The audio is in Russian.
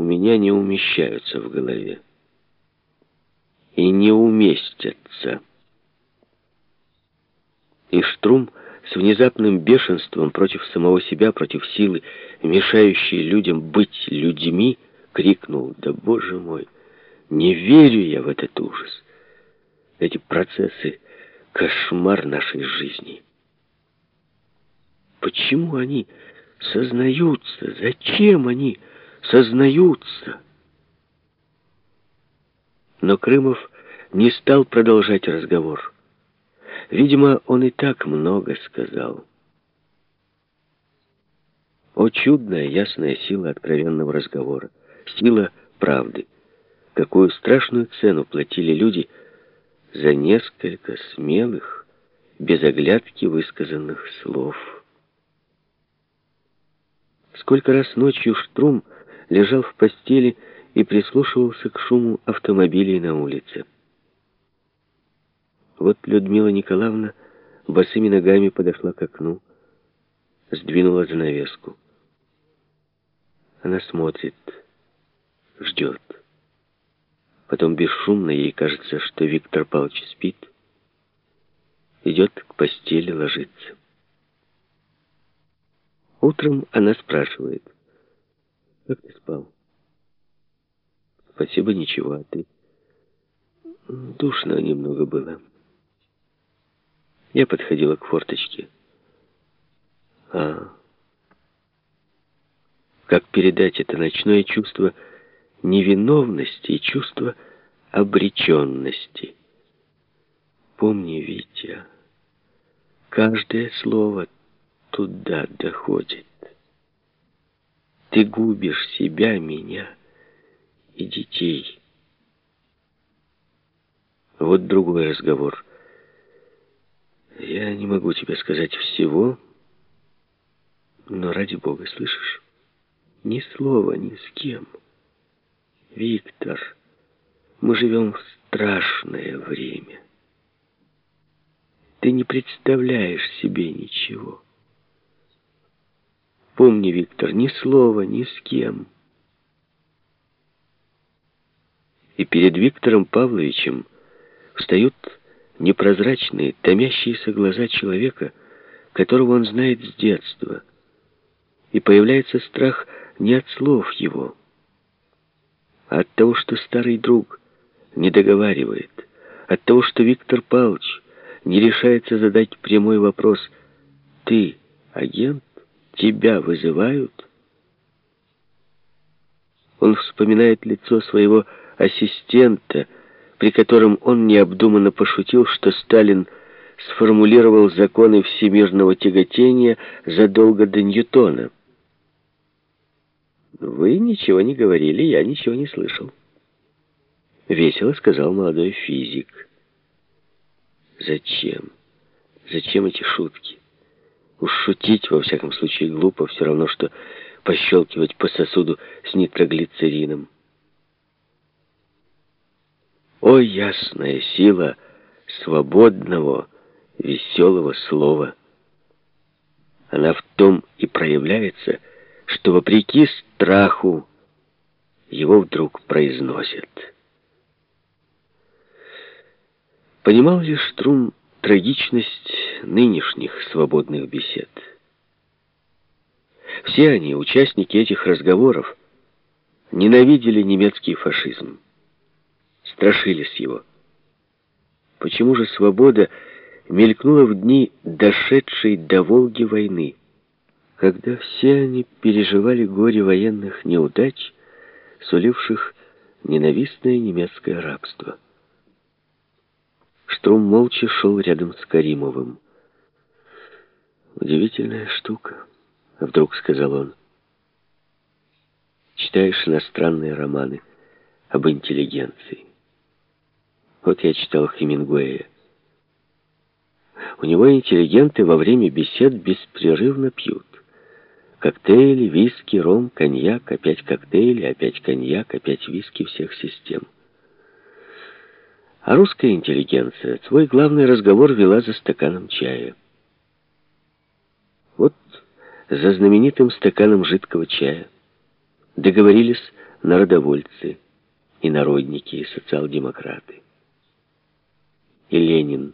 у меня не умещаются в голове. И не уместятся. И Штрум с внезапным бешенством против самого себя, против силы, мешающей людям быть людьми, крикнул, «Да, Боже мой, не верю я в этот ужас! Эти процессы — кошмар нашей жизни!» Почему они сознаются? Зачем они сознаются? Но Крымов не стал продолжать разговор. Видимо, он и так много сказал. О, чудная, ясная сила откровенного разговора, сила правды. Какую страшную цену платили люди за несколько смелых, без оглядки высказанных слов. Сколько раз ночью Штрум лежал в постели и прислушивался к шуму автомобилей на улице. Вот Людмила Николаевна босыми ногами подошла к окну, сдвинула занавеску. Она смотрит, ждет. Потом бесшумно ей кажется, что Виктор Павлович спит. Идет к постели, ложится. Утром она спрашивает, «Как ты спал?» «Спасибо, ничего, а ты?» «Душно немного было». Я подходила к форточке. А как передать это ночное чувство невиновности и чувство обреченности? Помни, Витя, каждое слово — туда доходит. Ты губишь себя, меня и детей. Вот другой разговор. Я не могу тебе сказать всего, но ради Бога, слышишь? Ни слова ни с кем. Виктор, мы живем в страшное время. Ты не представляешь себе ничего. Помни, Виктор, ни слова, ни с кем. И перед Виктором Павловичем встают непрозрачные, томящиеся глаза человека, которого он знает с детства. И появляется страх не от слов его, а от того, что старый друг не договаривает, от того, что Виктор Павлович не решается задать прямой вопрос «Ты агент?» Тебя вызывают? Он вспоминает лицо своего ассистента, при котором он необдуманно пошутил, что Сталин сформулировал законы всемирного тяготения задолго до Ньютона. «Вы ничего не говорили, я ничего не слышал», — весело сказал молодой физик. «Зачем? Зачем эти шутки?» Уж шутить, во всяком случае, глупо, все равно, что пощелкивать по сосуду с нитроглицерином. О, ясная сила свободного, веселого слова! Она в том и проявляется, что вопреки страху его вдруг произносят. Понимал ли Штрум трагичность нынешних свободных бесед. Все они, участники этих разговоров, ненавидели немецкий фашизм, страшились его. Почему же свобода мелькнула в дни дошедшей до Волги войны, когда все они переживали горе военных неудач, суливших ненавистное немецкое рабство? Штрум молча шел рядом с Каримовым. «Удивительная штука», — вдруг сказал он. «Читаешь иностранные романы об интеллигенции. Вот я читал Хемингуэя. У него интеллигенты во время бесед беспрерывно пьют. Коктейли, виски, ром, коньяк, опять коктейли, опять коньяк, опять виски всех систем. А русская интеллигенция свой главный разговор вела за стаканом чая. Вот за знаменитым стаканом жидкого чая договорились народовольцы, и народники, и социал-демократы. И Ленин